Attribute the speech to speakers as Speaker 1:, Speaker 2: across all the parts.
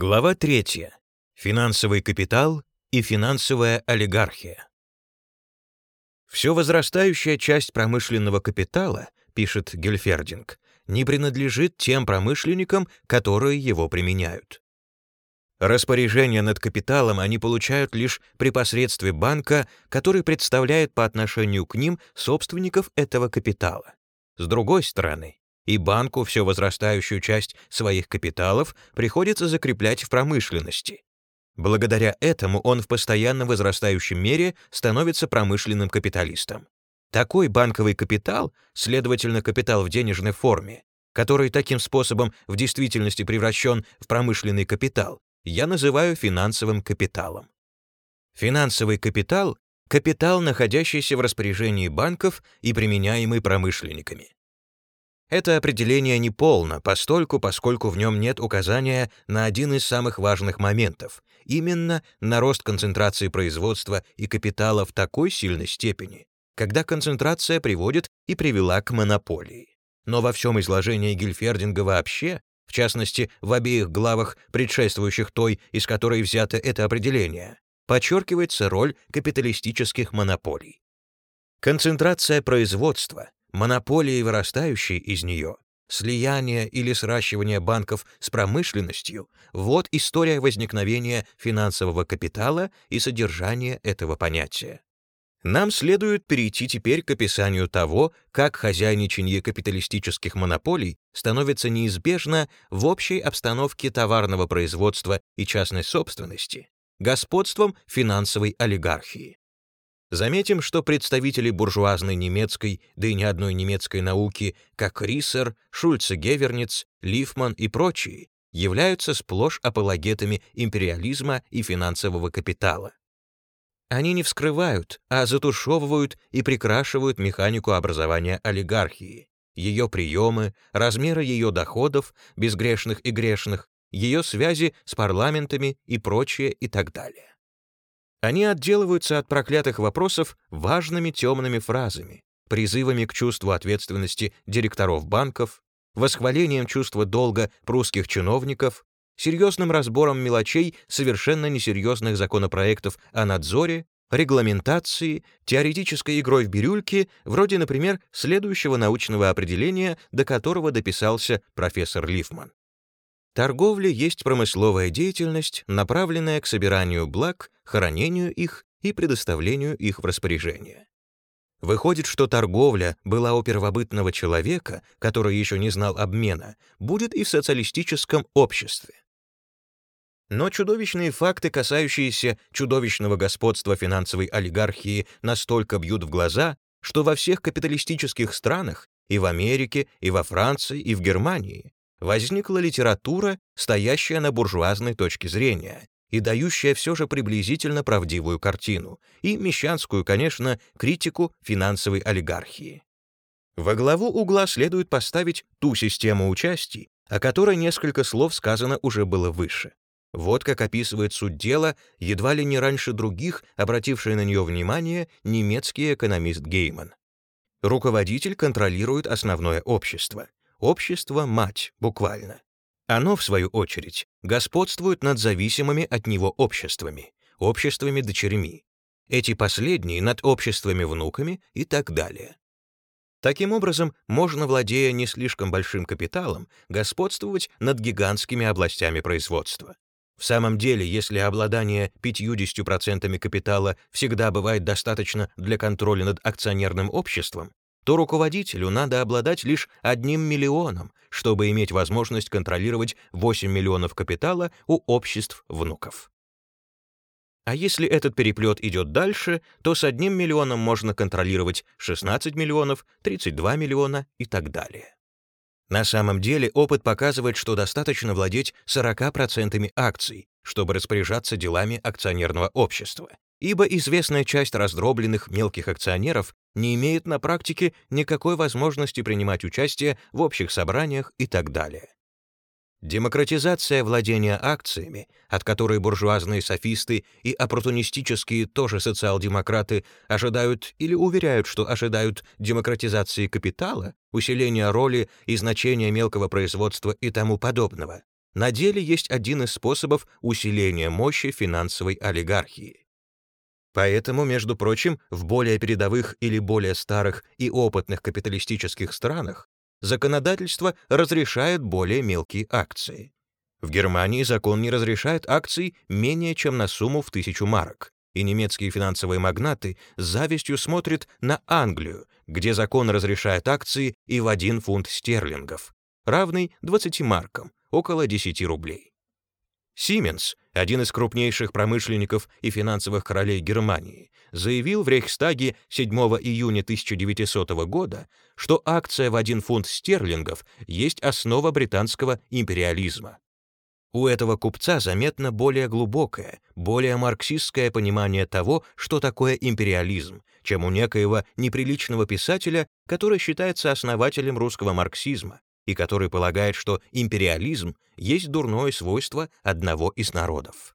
Speaker 1: Глава 3. Финансовый капитал и финансовая олигархия. Все возрастающая часть промышленного капитала, пишет Гельфердинг, не принадлежит тем промышленникам, которые его применяют. Распоряжение над капиталом они получают лишь при посредстве банка, который представляет по отношению к ним собственников этого капитала. С другой стороны, и банку все возрастающую часть своих капиталов приходится закреплять в промышленности. Благодаря этому он в постоянно возрастающем мере становится промышленным капиталистом. Такой банковый капитал, следовательно, капитал в денежной форме, который таким способом в действительности превращен в промышленный капитал, я называю финансовым капиталом. Финансовый капитал — капитал, находящийся в распоряжении банков и применяемый промышленниками. Это определение неполно, постольку, поскольку в нем нет указания на один из самых важных моментов, именно на рост концентрации производства и капитала в такой сильной степени, когда концентрация приводит и привела к монополии. Но во всем изложении Гильфердинга вообще, в частности, в обеих главах, предшествующих той, из которой взято это определение, подчеркивается роль капиталистических монополий. Концентрация производства, монополии, вырастающие из нее, слияние или сращивание банков с промышленностью — вот история возникновения финансового капитала и содержания этого понятия. Нам следует перейти теперь к описанию того, как хозяйничание капиталистических монополий становится неизбежно в общей обстановке товарного производства и частной собственности, господством финансовой олигархии. Заметим, что представители буржуазной немецкой, да и не одной немецкой науки, как Риссер, Шульце-Геверниц, Лифман и прочие, являются сплошь апологетами империализма и финансового капитала. Они не вскрывают, а затушевывают и прикрашивают механику образования олигархии, ее приемы, размеры ее доходов, безгрешных и грешных, ее связи с парламентами и прочее и так далее. Они отделываются от проклятых вопросов важными темными фразами, призывами к чувству ответственности директоров банков, восхвалением чувства долга прусских чиновников, серьезным разбором мелочей совершенно несерьезных законопроектов о надзоре, регламентации, теоретической игрой в бирюльки, вроде, например, следующего научного определения, до которого дописался профессор Лифман. Торговля есть промысловая деятельность, направленная к собиранию благ, хранению их и предоставлению их в распоряжение. Выходит, что торговля была у первобытного человека, который еще не знал обмена, будет и в социалистическом обществе. Но чудовищные факты, касающиеся чудовищного господства финансовой олигархии, настолько бьют в глаза, что во всех капиталистических странах, и в Америке, и во Франции, и в Германии, возникла литература, стоящая на буржуазной точке зрения и дающая все же приблизительно правдивую картину, и мещанскую, конечно, критику финансовой олигархии. Во главу угла следует поставить ту систему участий, о которой несколько слов сказано уже было выше. Вот как описывает суть дела, едва ли не раньше других, обративший на нее внимание, немецкий экономист Гейман. Руководитель контролирует основное общество. Общество-мать, буквально. Оно, в свою очередь, господствует над зависимыми от него обществами, обществами-дочерьми. Эти последние над обществами-внуками и так далее. Таким образом, можно, владея не слишком большим капиталом, господствовать над гигантскими областями производства. В самом деле, если обладание 50% капитала всегда бывает достаточно для контроля над акционерным обществом, то руководителю надо обладать лишь одним миллионом, чтобы иметь возможность контролировать 8 миллионов капитала у обществ внуков. А если этот переплет идет дальше, то с одним миллионом можно контролировать 16 миллионов, 32 миллиона и так далее. На самом деле опыт показывает, что достаточно владеть 40% акций, чтобы распоряжаться делами акционерного общества, ибо известная часть раздробленных мелких акционеров не имеет на практике никакой возможности принимать участие в общих собраниях и так далее. Демократизация владения акциями, от которой буржуазные софисты и оппортунистические тоже социал-демократы ожидают или уверяют, что ожидают демократизации капитала, усиления роли и значения мелкого производства и тому подобного, на деле есть один из способов усиления мощи финансовой олигархии. Поэтому, между прочим, в более передовых или более старых и опытных капиталистических странах законодательство разрешает более мелкие акции. В Германии закон не разрешает акций менее чем на сумму в тысячу марок, и немецкие финансовые магнаты с завистью смотрят на Англию, где закон разрешает акции и в 1 фунт стерлингов, равный 20 маркам, около 10 рублей. Siemens, один из крупнейших промышленников и финансовых королей Германии, заявил в Рейхстаге 7 июня 1900 года, что акция в 1 фунт стерлингов есть основа британского империализма. У этого купца заметно более глубокое, более марксистское понимание того, что такое империализм, чем у некоего неприличного писателя, который считается основателем русского марксизма и который полагает, что империализм есть дурное свойство одного из народов.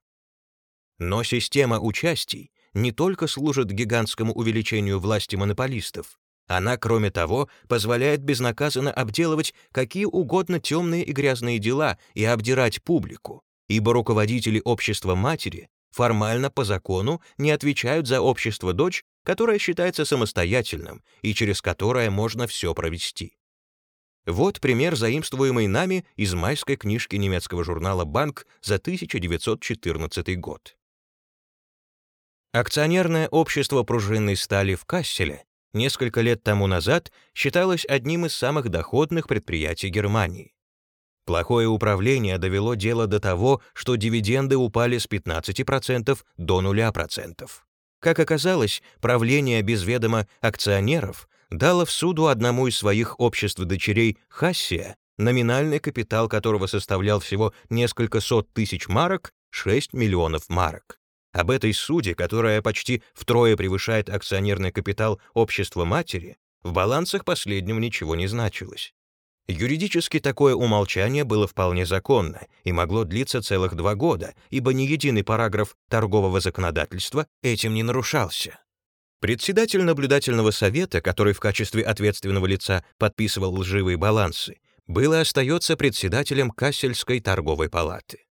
Speaker 1: Но система участий не только служит гигантскому увеличению власти монополистов, она, кроме того, позволяет безнаказанно обделывать какие угодно темные и грязные дела и обдирать публику, ибо руководители общества матери формально по закону не отвечают за общество дочь, которое считается самостоятельным и через которое можно все провести. Вот пример, заимствуемый нами из майской книжки немецкого журнала «Банк» за 1914 год. Акционерное общество пружинной стали в Касселе несколько лет тому назад считалось одним из самых доходных предприятий Германии. Плохое управление довело дело до того, что дивиденды упали с 15% до 0%. Как оказалось, правление без ведома акционеров дало в суду одному из своих обществ-дочерей Хассия, номинальный капитал которого составлял всего несколько сот тысяч марок, 6 миллионов марок. Об этой суде, которая почти втрое превышает акционерный капитал общества матери, в балансах последнего ничего не значилось. Юридически такое умолчание было вполне законно и могло длиться целых два года, ибо ни единый параграф торгового законодательства этим не нарушался. Председатель наблюдательного совета, который в качестве ответственного лица подписывал лживые балансы, был и остается председателем Кассельской торговой палаты.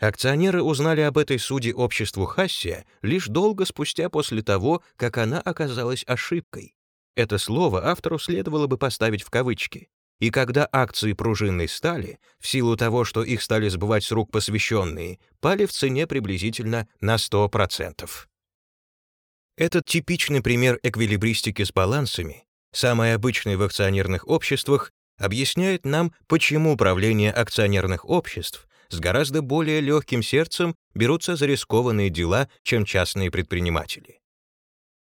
Speaker 1: Акционеры узнали об этой суде обществу Хассия лишь долго спустя после того, как она оказалась ошибкой. Это слово автору следовало бы поставить в кавычки. И когда акции пружинной стали, в силу того, что их стали сбывать с рук посвященные, пали в цене приблизительно на 100%. Этот типичный пример эквилибристики с балансами, самый обычный в акционерных обществах, объясняет нам, почему правление акционерных обществ с гораздо более легким сердцем берутся за рискованные дела, чем частные предприниматели.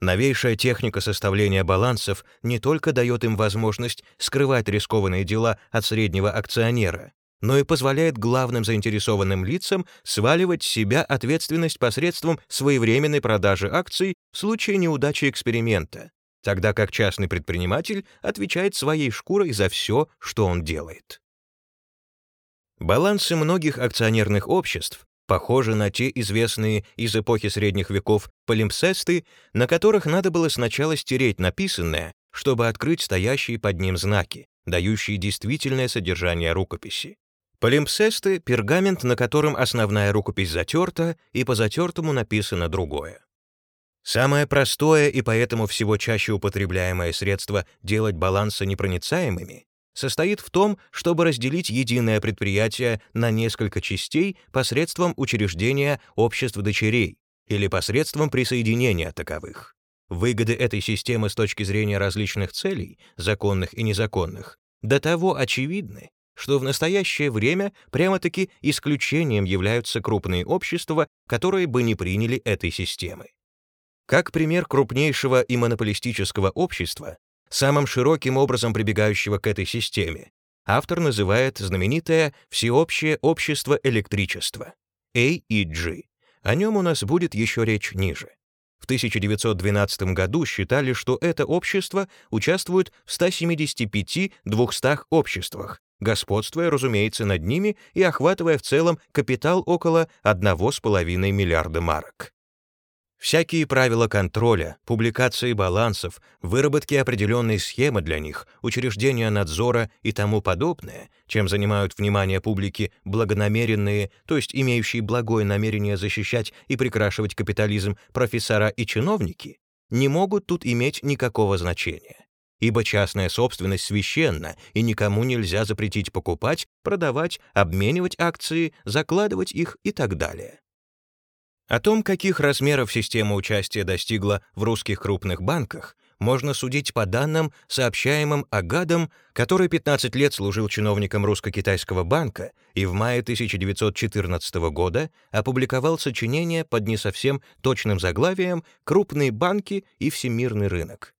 Speaker 1: Новейшая техника составления балансов не только дает им возможность скрывать рискованные дела от среднего акционера, но и позволяет главным заинтересованным лицам сваливать с себя ответственность посредством своевременной продажи акций в случае неудачи эксперимента, тогда как частный предприниматель отвечает своей шкурой за все, что он делает. Балансы многих акционерных обществ похожи на те известные из эпохи средних веков полимпсесты, на которых надо было сначала стереть написанное, чтобы открыть стоящие под ним знаки, дающие действительное содержание рукописи. Полимпсесты — пергамент, на котором основная рукопись затерта, и по затертому написано другое. Самое простое и поэтому всего чаще употребляемое средство делать балансы непроницаемыми состоит в том, чтобы разделить единое предприятие на несколько частей посредством учреждения обществ дочерей или посредством присоединения таковых. Выгоды этой системы с точки зрения различных целей, законных и незаконных, до того очевидны, что в настоящее время прямо-таки исключением являются крупные общества, которые бы не приняли этой системы. Как пример крупнейшего и монополистического общества, самым широким образом прибегающего к этой системе, автор называет знаменитое «Всеобщее общество электричества» AEG. О нем у нас будет еще речь ниже. В 1912 году считали, что это общество участвует в 175-200 обществах, господствуя, разумеется, над ними и охватывая в целом капитал около 1,5 миллиарда марок. Всякие правила контроля, публикации балансов, выработки определенной схемы для них, учреждения надзора и тому подобное, чем занимают внимание публики благонамеренные, то есть имеющие благое намерение защищать и прикрашивать капитализм профессора и чиновники, не могут тут иметь никакого значения. Ибо частная собственность священна, и никому нельзя запретить покупать, продавать, обменивать акции, закладывать их и так далее. О том, каких размеров система участия достигла в русских крупных банках, можно судить по данным, сообщаемым Агадом, который 15 лет служил чиновником русско-китайского банка и в мае 1914 года опубликовал сочинение под не совсем точным заглавием «Крупные банки и всемирный рынок».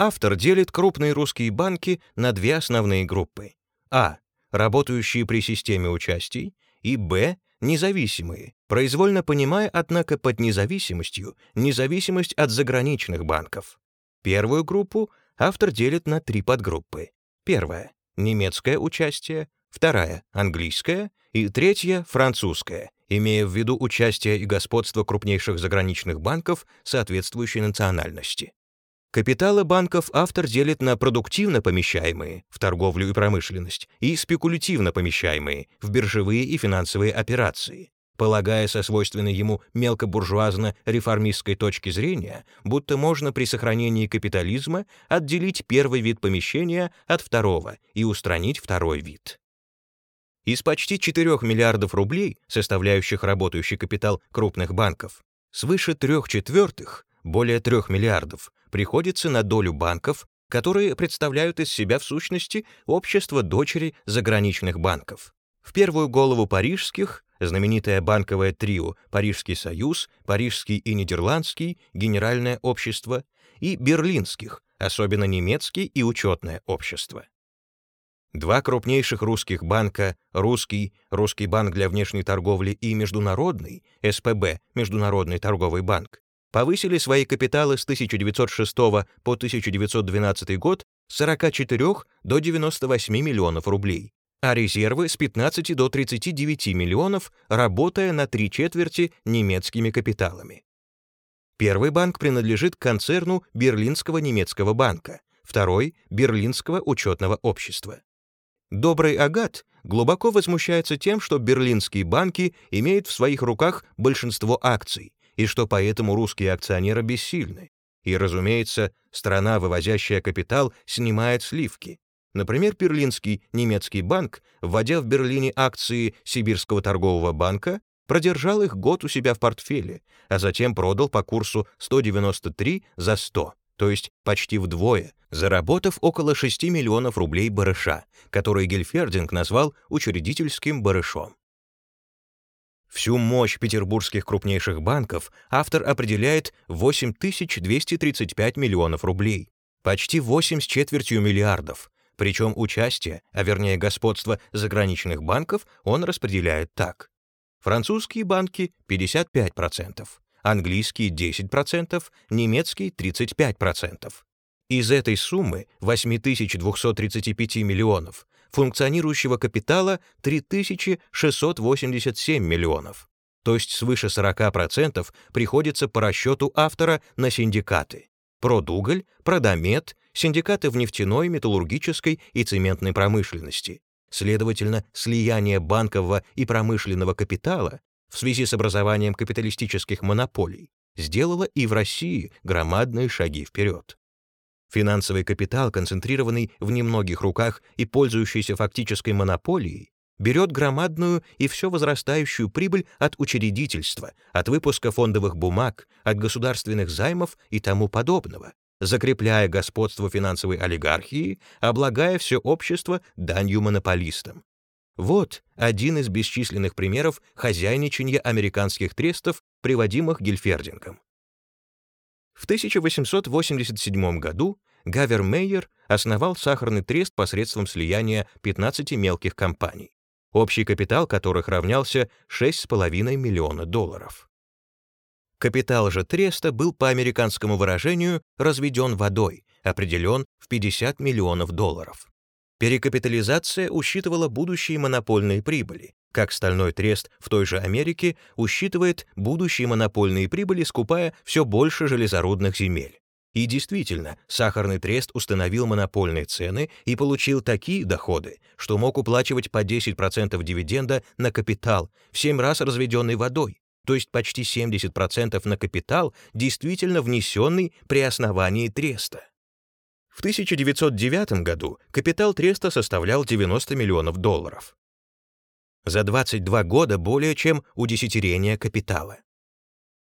Speaker 1: Автор делит крупные русские банки на две основные группы. А. Работающие при системе участий, и Б независимые, произвольно понимая, однако, под независимостью независимость от заграничных банков. Первую группу автор делит на три подгруппы. Первая — немецкое участие, вторая — английское и третья — французское, имея в виду участие и господство крупнейших заграничных банков соответствующей национальности. Капиталы банков автор делит на продуктивно помещаемые в торговлю и промышленность и спекулятивно помещаемые в биржевые и финансовые операции, полагая со свойственной ему мелкобуржуазно-реформистской точки зрения, будто можно при сохранении капитализма отделить первый вид помещения от второго и устранить второй вид. Из почти 4 миллиардов рублей, составляющих работающий капитал крупных банков, свыше трех четвертых, более 3 миллиардов, приходится на долю банков, которые представляют из себя в сущности общество дочери заграничных банков. В первую голову парижских знаменитое банковое трио Парижский союз, Парижский и Нидерландский, Генеральное общество и берлинских, особенно немецкий и учетное общество. Два крупнейших русских банка, Русский, Русский банк для внешней торговли и Международный, СПБ, Международный торговый банк, повысили свои капиталы с 1906 по 1912 год с 44 до 98 миллионов рублей, а резервы с 15 до 39 миллионов, работая на три четверти немецкими капиталами. Первый банк принадлежит концерну Берлинского немецкого банка, второй — Берлинского учетного общества. Добрый Агат глубоко возмущается тем, что берлинские банки имеют в своих руках большинство акций, и что поэтому русские акционеры бессильны. И, разумеется, страна, вывозящая капитал, снимает сливки. Например, Берлинский немецкий банк, вводя в Берлине акции Сибирского торгового банка, продержал их год у себя в портфеле, а затем продал по курсу 193 за 100, то есть почти вдвое, заработав около 6 миллионов рублей барыша, который Гельфердинг назвал учредительским барышом. Всю мощь петербургских крупнейших банков автор определяет 8235 миллионов рублей, почти 8 с четвертью миллиардов, причем участие, а вернее господство заграничных банков он распределяет так. Французские банки — 55%, английские — 10%, немецкие — 35%. Из этой суммы 8235 миллионов функционирующего капитала 3687 миллионов, то есть свыше 40% приходится по расчету автора на синдикаты. Продуголь, Продомет, синдикаты в нефтяной, металлургической и цементной промышленности. Следовательно, слияние банкового и промышленного капитала в связи с образованием капиталистических монополий сделало и в России громадные шаги вперед. Финансовый капитал, концентрированный в немногих руках и пользующийся фактической монополией, берет громадную и все возрастающую прибыль от учредительства, от выпуска фондовых бумаг, от государственных займов и тому подобного, закрепляя господство финансовой олигархии, облагая все общество данью монополистам. Вот один из бесчисленных примеров хозяйничания американских трестов, приводимых Гильфердингом. В 1887 году Гавер Мейер основал сахарный трест посредством слияния 15 мелких компаний, общий капитал которых равнялся 6,5 миллиона долларов. Капитал же треста был по американскому выражению разведен водой, определен в 50 миллионов долларов. Перекапитализация учитывала будущие монопольные прибыли, как стальной трест в той же Америке усчитывает будущие монопольные прибыли, скупая все больше железорудных земель. И действительно, сахарный трест установил монопольные цены и получил такие доходы, что мог уплачивать по 10% дивиденда на капитал, в 7 раз разведенный водой, то есть почти 70% на капитал, действительно внесенный при основании треста. В 1909 году капитал треста составлял 90 миллионов долларов. За 22 года более чем удесятерение капитала.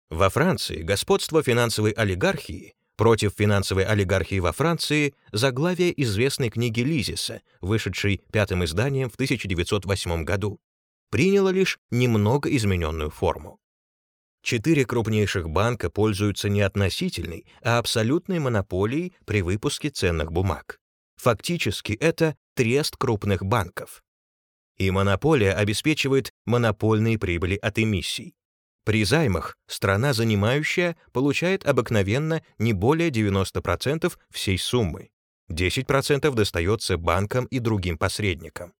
Speaker 1: Во Франции господство финансовой олигархии против финансовой олигархии во Франции заглавие известной книги Лизиса, вышедшей пятым изданием в 1908 году, приняло лишь немного измененную форму. Четыре крупнейших банка пользуются не относительной, а абсолютной монополией при выпуске ценных бумаг. Фактически это трест крупных банков. И монополия обеспечивает монопольные прибыли от эмиссий. При займах страна, занимающая, получает обыкновенно не более 90% всей суммы. 10% достается банкам и другим посредникам.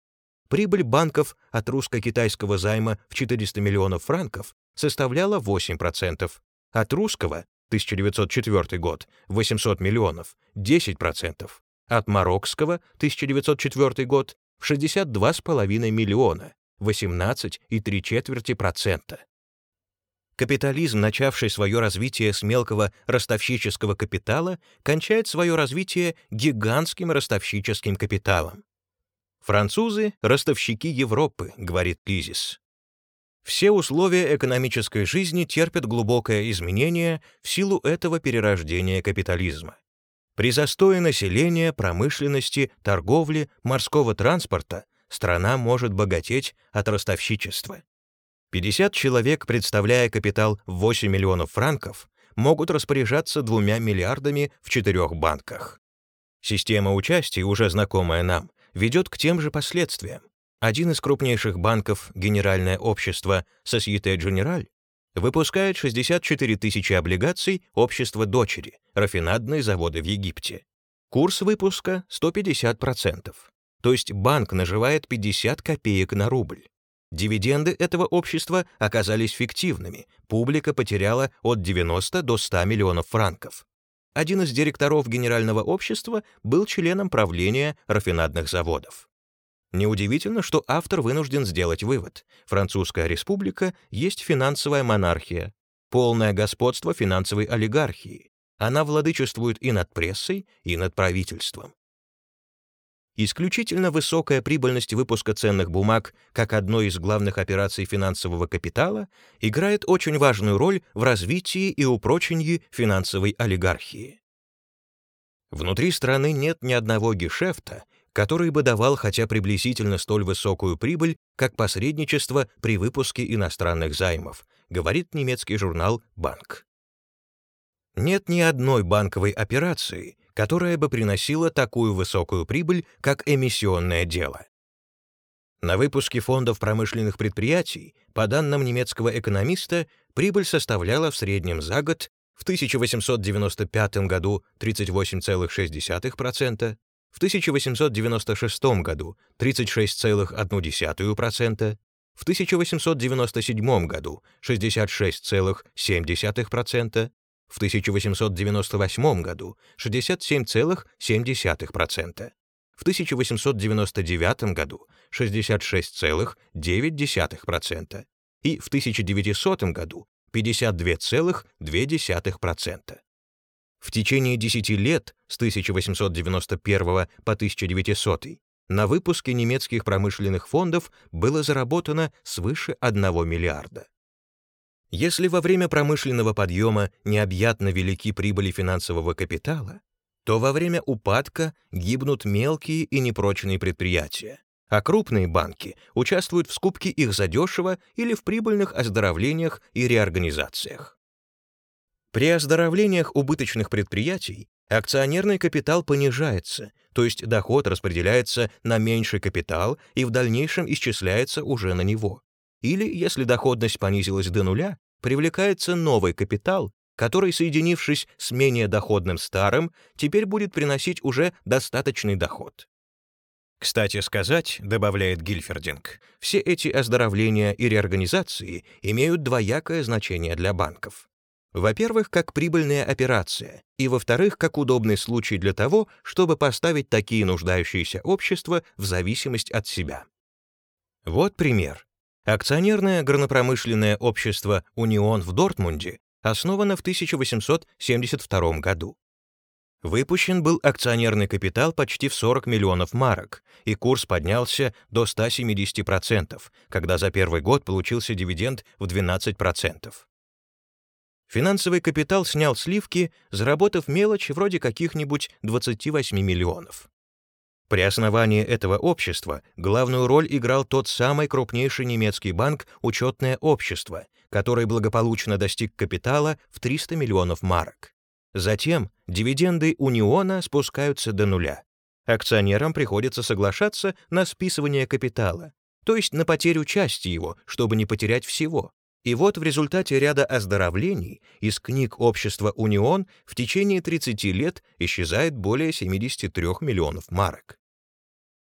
Speaker 1: Прибыль банков от русско-китайского займа в 400 миллионов франков составляла 8%, от русского 1904 год 800 миллионов 10%, от марокского 1904 год в 62,5 миллиона 18,3%. Капитализм, начавший свое развитие с мелкого ростовщического капитала, кончает свое развитие гигантским ростовщическим капиталом. «Французы — ростовщики Европы», — говорит Лизис. Все условия экономической жизни терпят глубокое изменение в силу этого перерождения капитализма. При застое населения, промышленности, торговли, морского транспорта страна может богатеть от ростовщичества. 50 человек, представляя капитал в 8 миллионов франков, могут распоряжаться двумя миллиардами в четырех банках. Система участия, уже знакомая нам, ведет к тем же последствиям. Один из крупнейших банков, Генеральное общество Societe Generale, выпускает 64 тысячи облигаций общества дочери, рафинадные заводы в Египте. Курс выпуска 150%, то есть банк наживает 50 копеек на рубль. Дивиденды этого общества оказались фиктивными, публика потеряла от 90 до 100 миллионов франков. Один из директоров Генерального общества был членом правления рафинадных заводов. Неудивительно, что автор вынужден сделать вывод. Французская республика есть финансовая монархия, полное господство финансовой олигархии. Она владычествует и над прессой, и над правительством. Исключительно высокая прибыльность выпуска ценных бумаг как одной из главных операций финансового капитала играет очень важную роль в развитии и упрочении финансовой олигархии. Внутри страны нет ни одного гешефта, который бы давал хотя приблизительно столь высокую прибыль, как посредничество при выпуске иностранных займов, говорит немецкий журнал «Банк». Нет ни одной банковой операции, которая бы приносила такую высокую прибыль, как эмиссионное дело. На выпуске фондов промышленных предприятий, по данным немецкого экономиста, прибыль составляла в среднем за год в 1895 году 38,6%, в 1896 году 36,1%, в 1897 году 66,7%, в 1898 году 67,7%, в 1899 году 66,9% и в 1900 году 52,2%. В течение 10 лет с 1891 по 1900 на выпуске немецких промышленных фондов было заработано свыше 1 миллиарда. Если во время промышленного подъема необъятно велики прибыли финансового капитала, то во время упадка гибнут мелкие и непрочные предприятия, а крупные банки участвуют в скупке их задешево или в прибыльных оздоровлениях и реорганизациях. При оздоровлениях убыточных предприятий акционерный капитал понижается, то есть доход распределяется на меньший капитал и в дальнейшем исчисляется уже на него. Или, если доходность понизилась до нуля, привлекается новый капитал, который, соединившись с менее доходным старым, теперь будет приносить уже достаточный доход. Кстати сказать, добавляет Гильфердинг, все эти оздоровления и реорганизации имеют двоякое значение для банков. Во-первых, как прибыльная операция, и во-вторых, как удобный случай для того, чтобы поставить такие нуждающиеся общества в зависимость от себя. Вот пример. Акционерное горнопромышленное общество «Унион» в Дортмунде основано в 1872 году. Выпущен был акционерный капитал почти в 40 миллионов марок, и курс поднялся до 170%, когда за первый год получился дивиденд в 12%. Финансовый капитал снял сливки, заработав мелочь вроде каких-нибудь 28 миллионов. При основании этого общества главную роль играл тот самый крупнейший немецкий банк «Учетное общество», который благополучно достиг капитала в 300 миллионов марок. Затем дивиденды Униона спускаются до нуля. Акционерам приходится соглашаться на списывание капитала, то есть на потерю части его, чтобы не потерять всего. И вот в результате ряда оздоровлений из книг общества «Унион» в течение 30 лет исчезает более 73 миллионов марок.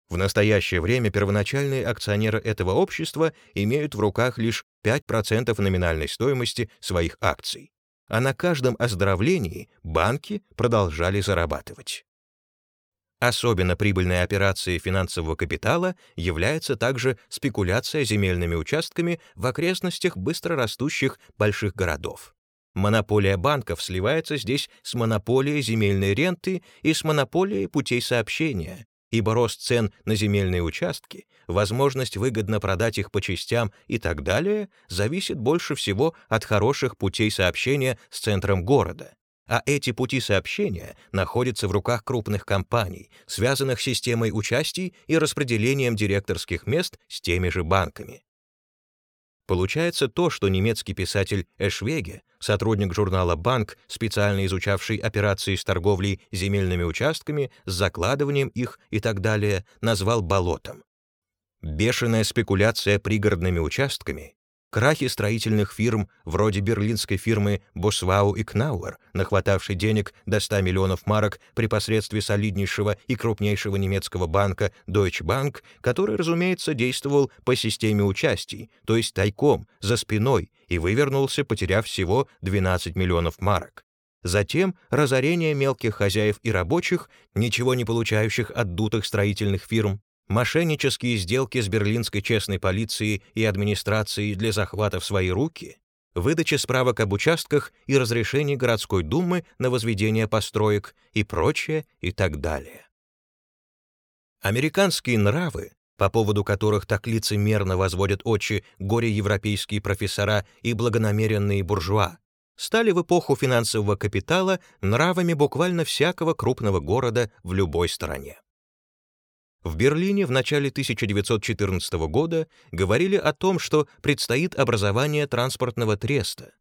Speaker 1: В настоящее время первоначальные акционеры этого общества имеют в руках лишь 5% номинальной стоимости своих акций, а на каждом оздоровлении банки продолжали зарабатывать. Особенно прибыльной операцией финансового капитала является также спекуляция земельными участками в окрестностях быстрорастущих больших городов. Монополия банков сливается здесь с монополией земельной ренты и с монополией путей сообщения, ибо рост цен на земельные участки, возможность выгодно продать их по частям и так далее зависит больше всего от хороших путей сообщения с центром города. А эти пути сообщения находятся в руках крупных компаний, связанных с системой участий и распределением директорских мест с теми же банками. Получается то, что немецкий писатель Эшвеге, сотрудник журнала «Банк», специально изучавший операции с торговлей земельными участками, с закладыванием их и так далее, назвал болотом. Бешеная спекуляция пригородными участками Крахи строительных фирм, вроде берлинской фирмы Босвау и Кнауэр, нахватавшей денег до 100 миллионов марок при посредстве солиднейшего и крупнейшего немецкого банка Deutsche Bank, который, разумеется, действовал по системе участий, то есть тайком, за спиной, и вывернулся, потеряв всего 12 миллионов марок. Затем разорение мелких хозяев и рабочих, ничего не получающих от дутых строительных фирм, мошеннические сделки с берлинской честной полицией и администрацией для захвата в свои руки, выдача справок об участках и разрешений городской думы на возведение построек и прочее и так далее. Американские нравы, по поводу которых так лицемерно возводят очи горе-европейские профессора и благонамеренные буржуа, стали в эпоху финансового капитала нравами буквально всякого крупного города в любой стране. В Берлине в начале 1914 года говорили о том, что предстоит образование транспортного треста,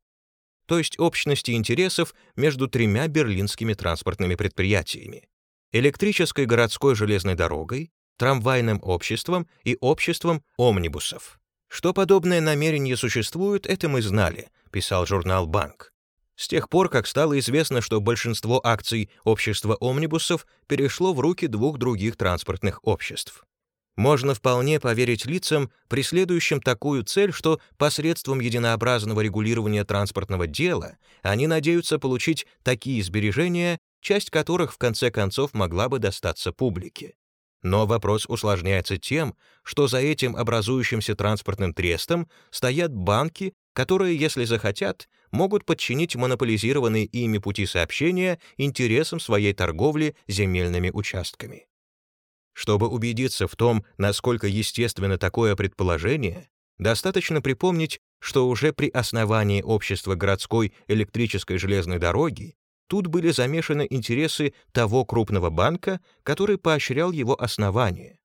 Speaker 1: то есть общности интересов между тремя берлинскими транспортными предприятиями — электрической городской железной дорогой, трамвайным обществом и обществом омнибусов. Что подобное намерение существует, это мы знали, писал журнал «Банк» с тех пор, как стало известно, что большинство акций общества омнибусов перешло в руки двух других транспортных обществ. Можно вполне поверить лицам, преследующим такую цель, что посредством единообразного регулирования транспортного дела они надеются получить такие сбережения, часть которых в конце концов могла бы достаться публике. Но вопрос усложняется тем, что за этим образующимся транспортным трестом стоят банки, которые, если захотят, могут подчинить монополизированные ими пути сообщения интересам своей торговли земельными участками. Чтобы убедиться в том, насколько естественно такое предположение, достаточно припомнить, что уже при основании общества городской электрической железной дороги тут были замешаны интересы того крупного банка, который поощрял его основание.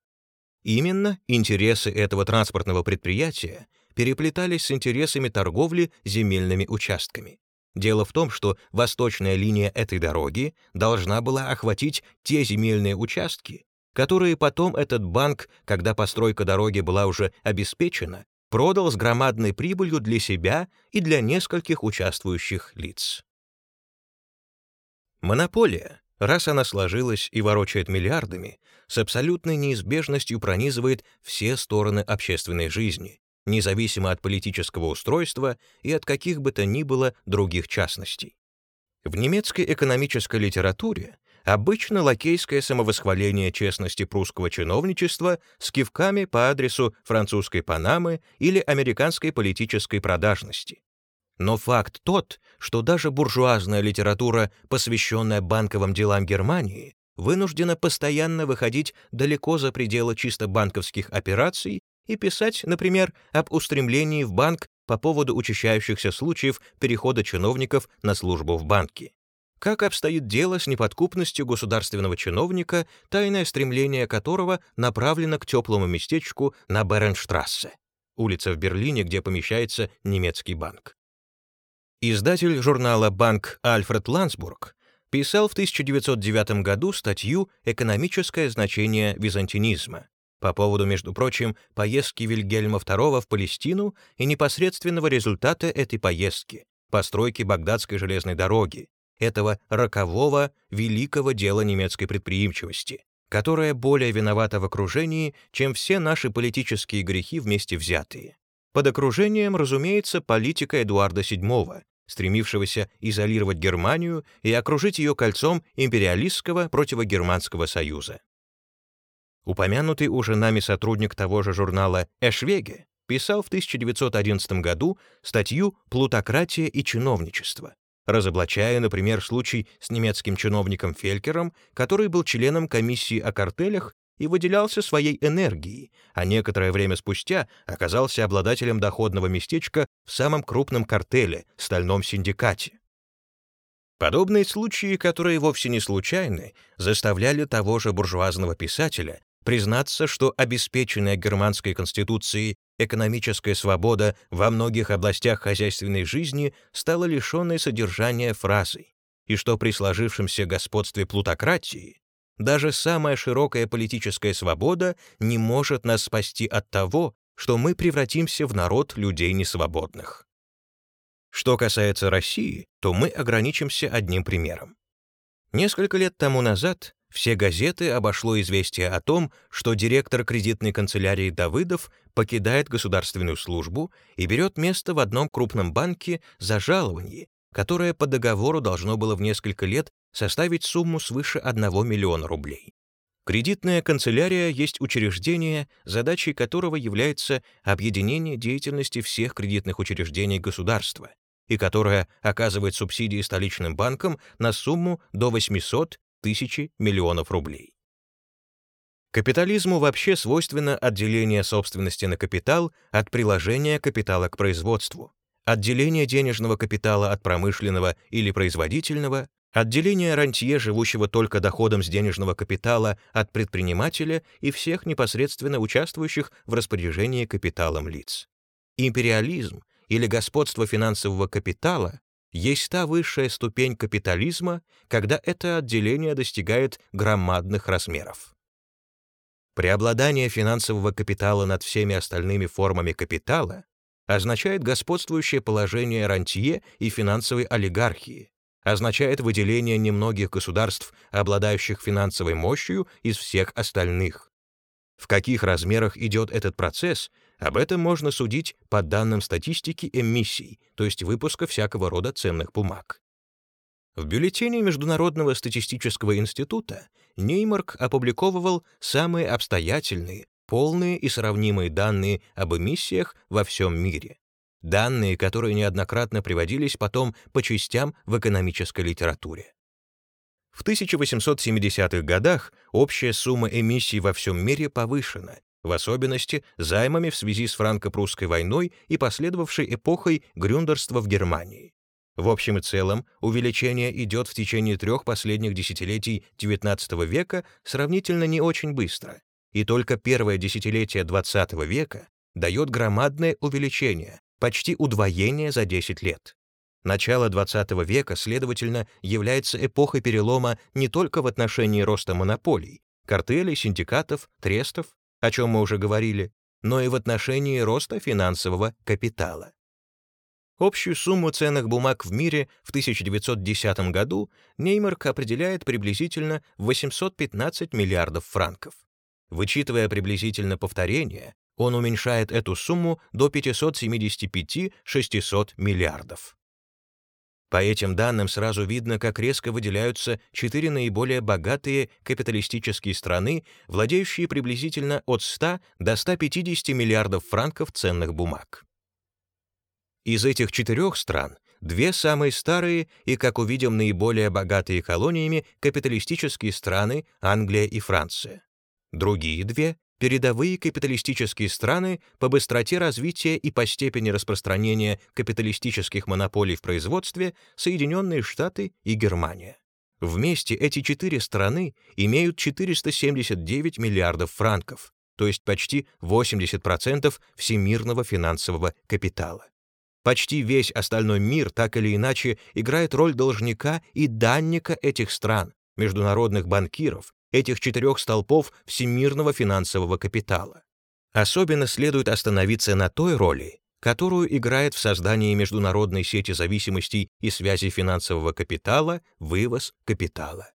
Speaker 1: Именно интересы этого транспортного предприятия переплетались с интересами торговли земельными участками. Дело в том, что восточная линия этой дороги должна была охватить те земельные участки, которые потом этот банк, когда постройка дороги была уже обеспечена, продал с громадной прибылью для себя и для нескольких участвующих лиц. Монополия, раз она сложилась и ворочает миллиардами, с абсолютной неизбежностью пронизывает все стороны общественной жизни, независимо от политического устройства и от каких бы то ни было других частностей. В немецкой экономической литературе обычно лакейское самовосхваление честности прусского чиновничества с кивками по адресу французской Панамы или американской политической продажности. Но факт тот, что даже буржуазная литература, посвященная банковым делам Германии, вынуждена постоянно выходить далеко за пределы чисто банковских операций и писать, например, об устремлении в банк по поводу учащающихся случаев перехода чиновников на службу в банке. Как обстоит дело с неподкупностью государственного чиновника, тайное стремление которого направлено к теплому местечку на Беренштрассе, улица в Берлине, где помещается немецкий банк. Издатель журнала «Банк» Альфред Лансбург писал в 1909 году статью «Экономическое значение византинизма», по поводу, между прочим, поездки Вильгельма II в Палестину и непосредственного результата этой поездки — постройки Багдадской железной дороги, этого рокового, великого дела немецкой предприимчивости, которое более виновато в окружении, чем все наши политические грехи вместе взятые. Под окружением, разумеется, политика Эдуарда VII, стремившегося изолировать Германию и окружить ее кольцом империалистского противогерманского союза. Упомянутый уже нами сотрудник того же журнала Эшвеге писал в 1911 году статью «Плутократия и чиновничество», разоблачая, например, случай с немецким чиновником Фелькером, который был членом комиссии о картелях и выделялся своей энергией, а некоторое время спустя оказался обладателем доходного местечка в самом крупном картеле — стальном синдикате. Подобные случаи, которые вовсе не случайны, заставляли того же буржуазного писателя признаться, что обеспеченная германской конституцией экономическая свобода во многих областях хозяйственной жизни стала лишенной содержания фразой, и что при сложившемся господстве плутократии даже самая широкая политическая свобода не может нас спасти от того, что мы превратимся в народ людей несвободных. Что касается России, то мы ограничимся одним примером. Несколько лет тому назад все газеты обошло известие о том, что директор кредитной канцелярии Давыдов покидает государственную службу и берет место в одном крупном банке за жалование, которое по договору должно было в несколько лет составить сумму свыше 1 миллиона рублей. Кредитная канцелярия есть учреждение, задачей которого является объединение деятельности всех кредитных учреждений государства, и которая оказывает субсидии столичным банкам на сумму до 800 тысячи миллионов рублей. Капитализму вообще свойственно отделение собственности на капитал от приложения капитала к производству, отделение денежного капитала от промышленного или производительного, отделение рантье, живущего только доходом с денежного капитала, от предпринимателя и всех непосредственно участвующих в распоряжении капиталом лиц. Империализм или господство финансового капитала есть та высшая ступень капитализма, когда это отделение достигает громадных размеров. Преобладание финансового капитала над всеми остальными формами капитала означает господствующее положение рантье и финансовой олигархии, означает выделение немногих государств, обладающих финансовой мощью, из всех остальных. В каких размерах идет этот процесс, об этом можно судить по данным статистики эмиссий, то есть выпуска всякого рода ценных бумаг. В бюллетене Международного статистического института Неймарк опубликовывал самые обстоятельные, полные и сравнимые данные об эмиссиях во всем мире. Данные, которые неоднократно приводились потом по частям в экономической литературе. В 1870-х годах общая сумма эмиссий во всем мире повышена, в особенности займами в связи с франко-прусской войной и последовавшей эпохой грюндерства в Германии. В общем и целом, увеличение идет в течение трех последних десятилетий XIX века сравнительно не очень быстро, и только первое десятилетие XX века дает громадное увеличение, почти удвоение за 10 лет. Начало XX века, следовательно, является эпохой перелома не только в отношении роста монополий, картелей, синдикатов, трестов, о чем мы уже говорили, но и в отношении роста финансового капитала. Общую сумму ценных бумаг в мире в 1910 году Неймарк определяет приблизительно в 815 миллиардов франков. Вычитывая приблизительно повторение, он уменьшает эту сумму до 575-600 миллиардов. По этим данным сразу видно, как резко выделяются четыре наиболее богатые капиталистические страны, владеющие приблизительно от 100 до 150 миллиардов франков ценных бумаг. Из этих четырех стран две самые старые и, как увидим, наиболее богатые колониями капиталистические страны Англия и Франция. Другие две передовые капиталистические страны по быстроте развития и по степени распространения капиталистических монополий в производстве Соединенные Штаты и Германия. Вместе эти четыре страны имеют 479 миллиардов франков, то есть почти 80% всемирного финансового капитала. Почти весь остальной мир так или иначе играет роль должника и данника этих стран, международных банкиров, этих четырех столпов всемирного финансового капитала. Особенно следует остановиться на той роли, которую играет в создании международной сети зависимостей и связи финансового капитала вывоз капитала.